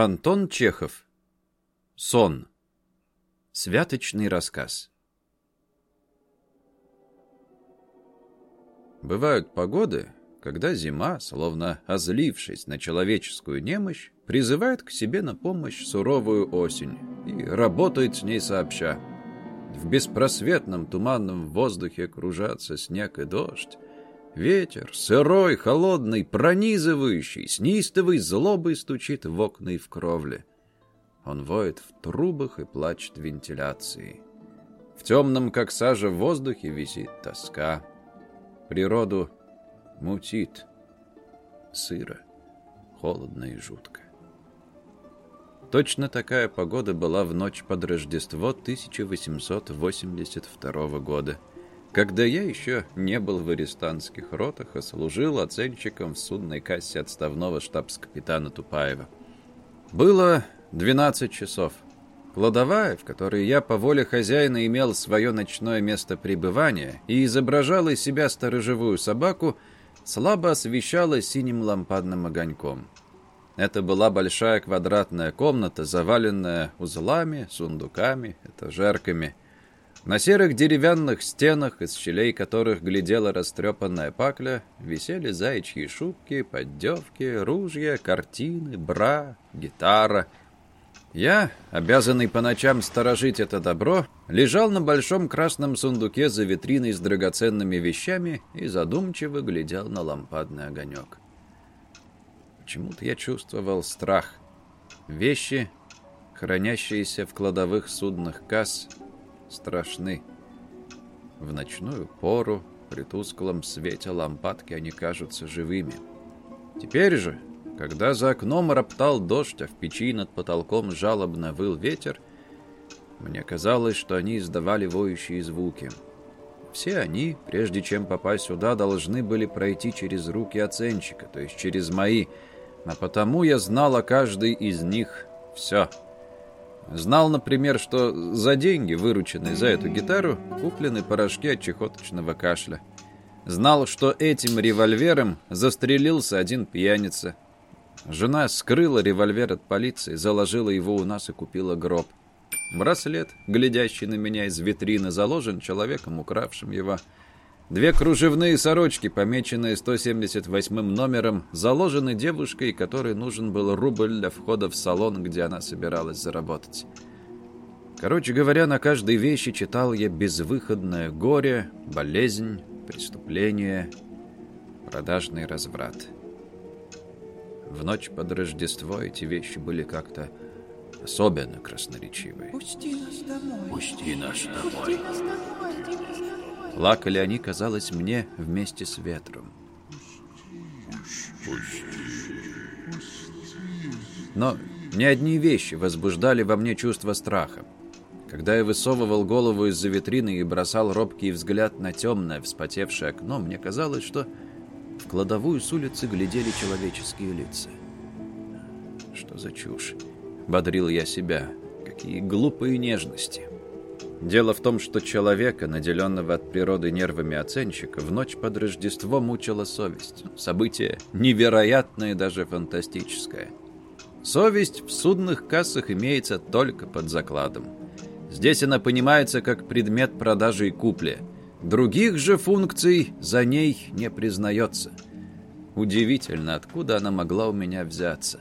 Антон Чехов. Сон. Святочный рассказ. Бывают погоды, когда зима, словно озлившись на человеческую немощь, призывает к себе на помощь суровую осень и работает с ней сообща. В беспросветном туманном воздухе кружатся снег и дождь, Ветер, сырой, холодный, пронизывающий, с неистовой злобой стучит в окна и в кровле. Он воет в трубах и плачет вентиляции. В темном, как сажа, воздухе висит тоска. Природу мутит. Сыро, холодно и жутко. Точно такая погода была в ночь под Рождество 1882 года когда я еще не был в арестантских ротах, а служил оценщиком в судной кассе отставного штабс-капитана Тупаева. Было 12 часов. Кладовая, в которой я по воле хозяина имел свое ночное место пребывания и изображал из себя сторожевую собаку, слабо освещалась синим лампадным огоньком. Это была большая квадратная комната, заваленная узлами, сундуками, этажерками – на серых деревянных стенах, из щелей которых глядела растрепанная пакля, висели заячьи шубки, поддевки, ружья, картины, бра, гитара. Я, обязанный по ночам сторожить это добро, лежал на большом красном сундуке за витриной с драгоценными вещами и задумчиво глядел на лампадный огонек. Почему-то я чувствовал страх. Вещи, хранящиеся в кладовых судных касс, страшны. В ночную пору при тусклом свете лампадки они кажутся живыми. Теперь же, когда за окном роптал дождь, а в печи над потолком жалобно выл ветер, мне казалось, что они издавали воющие звуки. Все они, прежде чем попасть сюда, должны были пройти через руки оценщика, то есть через мои, а потому я знал о каждой из них все. Знал, например, что за деньги, вырученные за эту гитару, куплены порошки от чехоточного кашля. Знал, что этим револьвером застрелился один пьяница. Жена скрыла револьвер от полиции, заложила его у нас и купила гроб. Браслет, глядящий на меня из витрины, заложен человеком, укравшим его. Две кружевные сорочки, помеченные 178 номером, заложены девушкой, которой нужен был рубль для входа в салон, где она собиралась заработать. Короче говоря, на каждой вещи читал я безвыходное горе, болезнь, преступление, продажный разврат. В ночь под Рождество эти вещи были как-то особенно красноречивые. «Пусти нас домой! Пусти нас домой!» Пусти нас домой! Плакали они, казалось мне, вместе с ветром. Но ни одни вещи возбуждали во мне чувство страха. Когда я высовывал голову из-за витрины и бросал робкий взгляд на темное, вспотевшее окно, мне казалось, что в кладовую с улицы глядели человеческие лица. Что за чушь? Бодрил я себя. Какие глупые нежности. Дело в том, что человека, наделенного от природы нервами оценщика, в ночь под Рождество мучила совесть. Событие невероятное даже фантастическое. Совесть в судных кассах имеется только под закладом. Здесь она понимается как предмет продажи и купли. Других же функций за ней не признается. Удивительно, откуда она могла у меня взяться.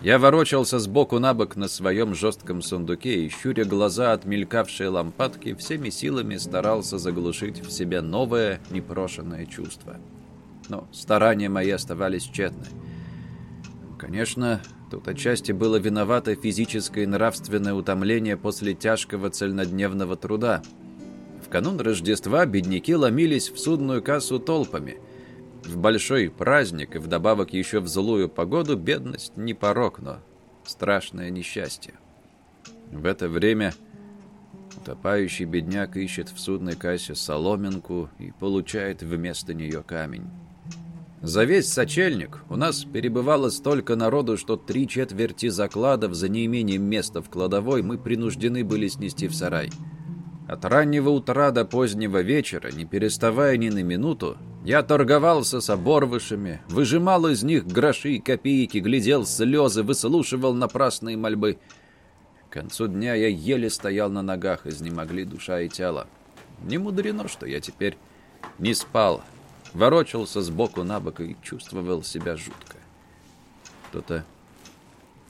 Я ворочался сбоку на бок на своем жестком сундуке и, щуря глаза от мелькавшей лампадки, всеми силами старался заглушить в себе новое, непрошенное чувство. Но старания мои оставались тщетны. Конечно, тут отчасти было виновато физическое и нравственное утомление после тяжкого цельнодневного труда. В канун Рождества бедняки ломились в судную кассу толпами – в большой праздник и вдобавок еще в злую погоду бедность не порок, но страшное несчастье. В это время утопающий бедняк ищет в судной кассе соломинку и получает вместо нее камень. За весь сочельник у нас перебывало столько народу, что три четверти закладов за неимением места в кладовой мы принуждены были снести в сарай. От раннего утра до позднего вечера, не переставая ни на минуту, я торговался с оборвышами, выжимал из них гроши и копейки, глядел слезы, выслушивал напрасные мольбы. К концу дня я еле стоял на ногах, изнемогли душа и тело. Не мудрено, что я теперь не спал, ворочался сбоку на бок и чувствовал себя жутко. Кто-то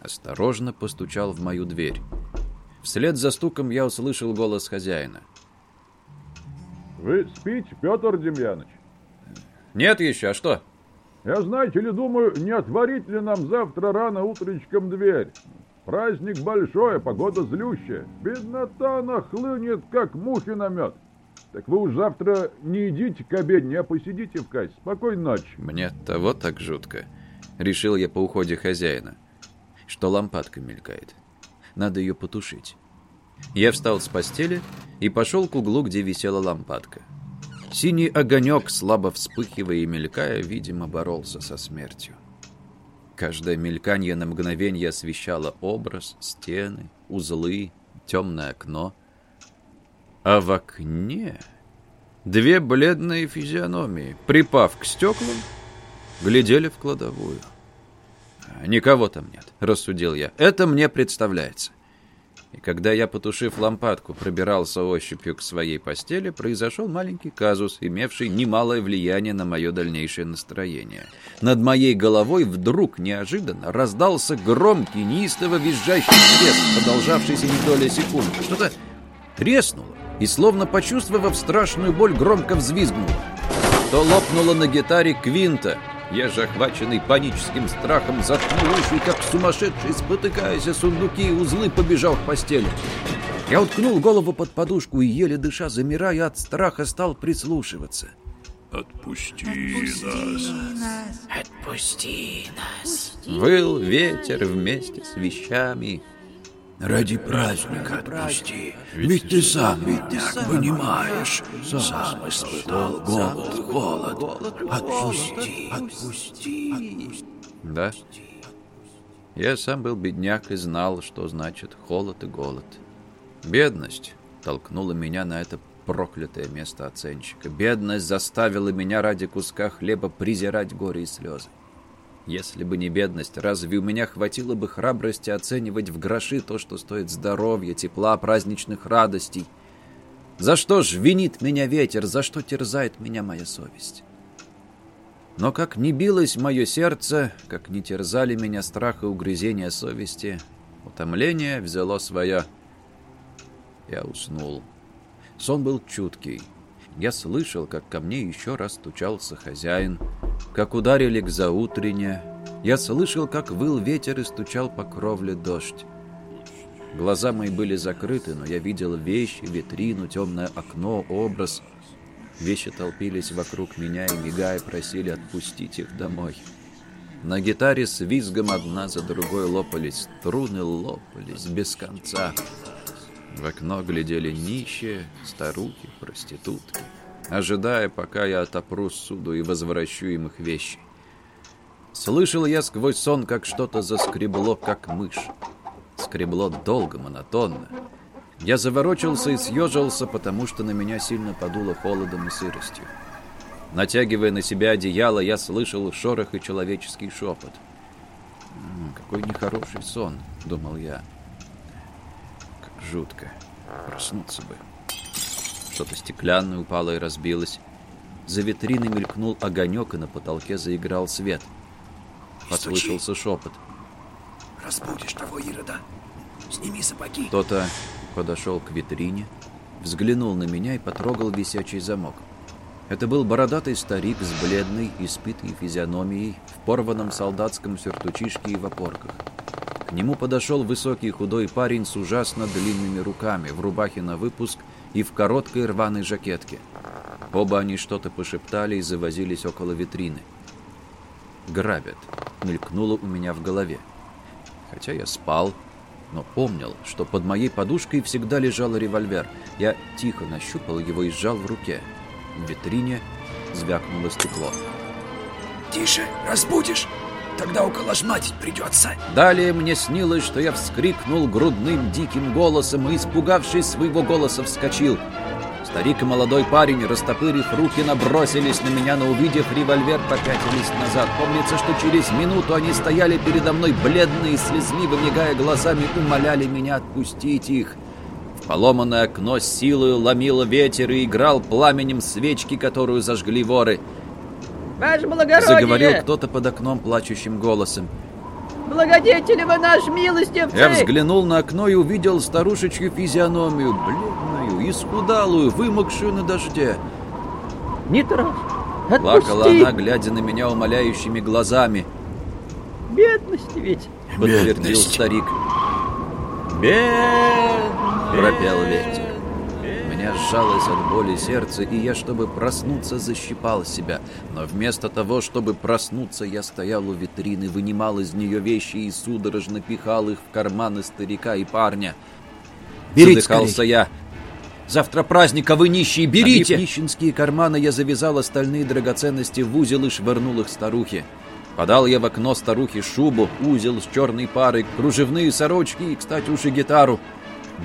осторожно постучал в мою дверь. Вслед за стуком я услышал голос хозяина. Вы спите, Петр Демьяныч? «Нет еще, а что?» Я, знаете ли, думаю, не отворить ли нам завтра рано утречком дверь? Праздник большой, а погода злющая. Беднота нахлынет, как мухи на мед. Так вы уж завтра не идите к обедне, а посидите в кассе. Спокойной ночи. Мне того так жутко. Решил я по уходе хозяина, что лампадка мелькает. Надо ее потушить. Я встал с постели и пошел к углу, где висела лампадка. Синий огонек, слабо вспыхивая и мелькая, видимо, боролся со смертью. Каждое мельканье на мгновение освещало образ, стены, узлы, темное окно. А в окне две бледные физиономии, припав к стеклам, глядели в кладовую. «Никого там нет», — рассудил я. «Это мне представляется». И когда я, потушив лампадку, пробирался ощупью к своей постели, произошел маленький казус, имевший немалое влияние на мое дальнейшее настроение. Над моей головой вдруг неожиданно раздался громкий, неистово визжащий свет, продолжавшийся не доля секунды. Что-то треснуло, и, словно почувствовав страшную боль, громко взвизгнуло. То лопнуло на гитаре квинта, я же, охваченный паническим страхом, заткнул уши и, как сумасшедший, спотыкаясь о сундуки и узлы, побежал к постели. Я уткнул голову под подушку и, еле дыша, замирая от страха, стал прислушиваться. Отпусти, Пусти нас. нас. Отпусти нас. Выл ветер вместе с вещами. Ради праздника отпусти. Ведь ты сам, бедняк, понимаешь, сам испытал голод, голод. Отпусти, отпусти. Да. Я сам был бедняк и знал, что значит холод и голод. Бедность толкнула меня на это проклятое место оценщика. Бедность заставила меня ради куска хлеба презирать горе и слезы. Если бы не бедность, разве у меня хватило бы храбрости оценивать в гроши то, что стоит здоровья, тепла, праздничных радостей? За что ж винит меня ветер, за что терзает меня моя совесть? Но как не билось мое сердце, как не терзали меня страх и угрызения совести, утомление взяло свое. Я уснул. Сон был чуткий. Я слышал, как ко мне еще раз стучался хозяин, как ударили к заутрене. Я слышал, как выл ветер и стучал по кровле дождь. Глаза мои были закрыты, но я видел вещи, витрину, темное окно, образ. Вещи толпились вокруг меня и, мигая, просили отпустить их домой. На гитаре с визгом одна за другой лопались струны, лопались без конца. В окно глядели нищие, старухи, проститутки, ожидая, пока я отопру суду и возвращу им их вещи. Слышал я сквозь сон, как что-то заскребло, как мышь. Скребло долго, монотонно. Я заворочился и съежился, потому что на меня сильно подуло холодом и сыростью. Натягивая на себя одеяло, я слышал шорох и человеческий шепот. «М, «Какой нехороший сон», — думал я. «Как жутко. Проснуться бы». Что-то стеклянное упало и разбилось. За витриной мелькнул огонек, и на потолке заиграл свет. Послышался шепот. Разбудишь того Ирода. Сними сапоги. Кто-то подошел к витрине, взглянул на меня и потрогал висячий замок. Это был бородатый старик с бледной, испитой физиономией, в порванном солдатском сюртучишке и в опорках. К нему подошел высокий худой парень с ужасно длинными руками, в рубахе на выпуск и в короткой рваной жакетке. Оба они что-то пошептали и завозились около витрины. «Грабят», — мелькнуло у меня в голове. Хотя я спал, но помнил, что под моей подушкой всегда лежал револьвер. Я тихо нащупал его и сжал в руке. В витрине звякнуло стекло. Тише, разбудишь. Тогда уколошматить придется. Далее мне снилось, что я вскрикнул грудным диким голосом и, испугавшись своего голоса, вскочил. Старик и молодой парень, растопырив руки, набросились на меня, но, увидев револьвер, попятились назад. Помнится, что через минуту они стояли передо мной, бледные, слезливо мигая глазами, умоляли меня отпустить их. В поломанное окно с силой ломило ветер и играл пламенем свечки, которую зажгли воры. Ваше благородие! Заговорил кто-то под окном плачущим голосом. Благодетели вы наш милостивцы! Я взглянул на окно и увидел старушечью физиономию, бледную, исхудалую, вымокшую на дожде. Не трожь! Плакала Отпусти! она, глядя на меня умоляющими глазами. Бедность ведь! Подтвердил Бедность. старик. Бедность! Пропел ветер. Сжалось от боли сердце, и я, чтобы проснуться, защипал себя. Но вместо того, чтобы проснуться, я стоял у витрины, вынимал из нее вещи и судорожно пихал их в карманы старика и парня. Берите Задыхался я. Завтра праздник, а вы нищие, берите! Набив нищенские карманы, я завязал остальные драгоценности в узел и швырнул их старухе. Подал я в окно старухе шубу, узел с черной парой, кружевные сорочки и, кстати, уж и гитару.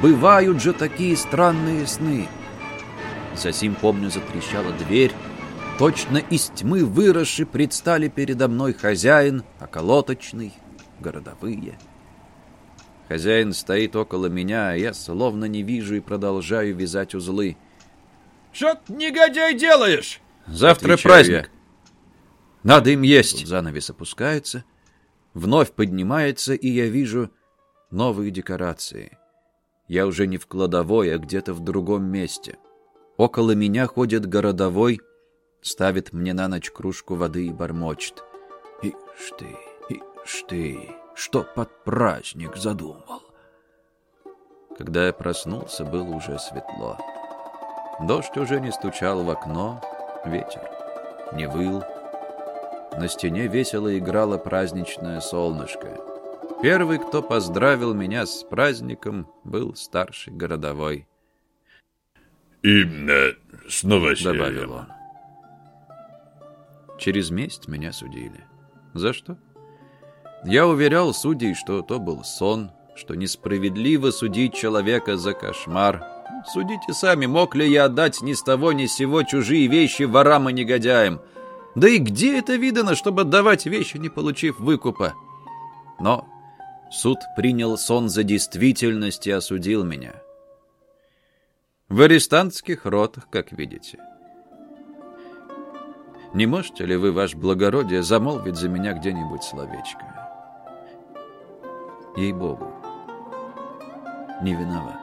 Бывают же такие странные сны. Засим, помню, затрещала дверь. Точно из тьмы выросши предстали передо мной хозяин, околоточный, городовые. Хозяин стоит около меня, а я словно не вижу и продолжаю вязать узлы. Что ты, негодяй, делаешь? Завтра Отвечаю праздник. Надо им есть. Тут занавес опускается, вновь поднимается, и я вижу новые декорации. Я уже не в кладовой, а где-то в другом месте. Около меня ходит городовой, ставит мне на ночь кружку воды и бормочет. Ишь ты, ишь ты, что под праздник задумал? Когда я проснулся, было уже светло. Дождь уже не стучал в окно, ветер не выл. На стене весело играло праздничное солнышко. Первый, кто поздравил меня с праздником, был старший городовой, И э, с новосельем. добавил он. Через месть меня судили. За что? Я уверял судей, что то был сон, что несправедливо судить человека за кошмар. Судите сами, мог ли я отдать ни с того ни с сего чужие вещи ворам и негодяям? Да и где это видано, чтобы отдавать вещи, не получив выкупа? Но суд принял сон за действительность и осудил меня. В арестантских ротах, как видите. Не можете ли вы, ваше благородие, замолвить за меня где-нибудь словечко? Ей-богу, не виноват.